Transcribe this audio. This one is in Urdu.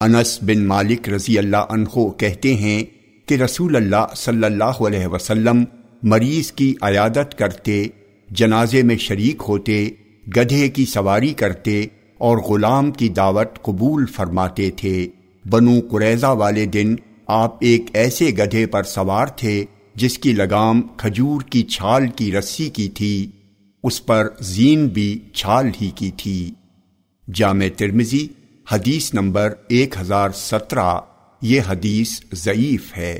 انس بن مالک رضی اللہ عنہ کہتے ہیں کہ رسول اللہ صلی اللہ علیہ وسلم مریض کی عیادت کرتے، جنازے میں شریک ہوتے، گدھے کی سواری کرتے اور غلام کی دعوت قبول فرماتے تھے۔ بنو قریضہ والے دن آپ ایک ایسے گدھے پر سوار تھے جس کی لگام کھجور کی چھال کی رسی کی تھی، اس پر زین بھی چھال ہی کی تھی۔ جامع ترمزی حدیث نمبر ایک ہزار سترہ یہ حدیث ضعیف ہے۔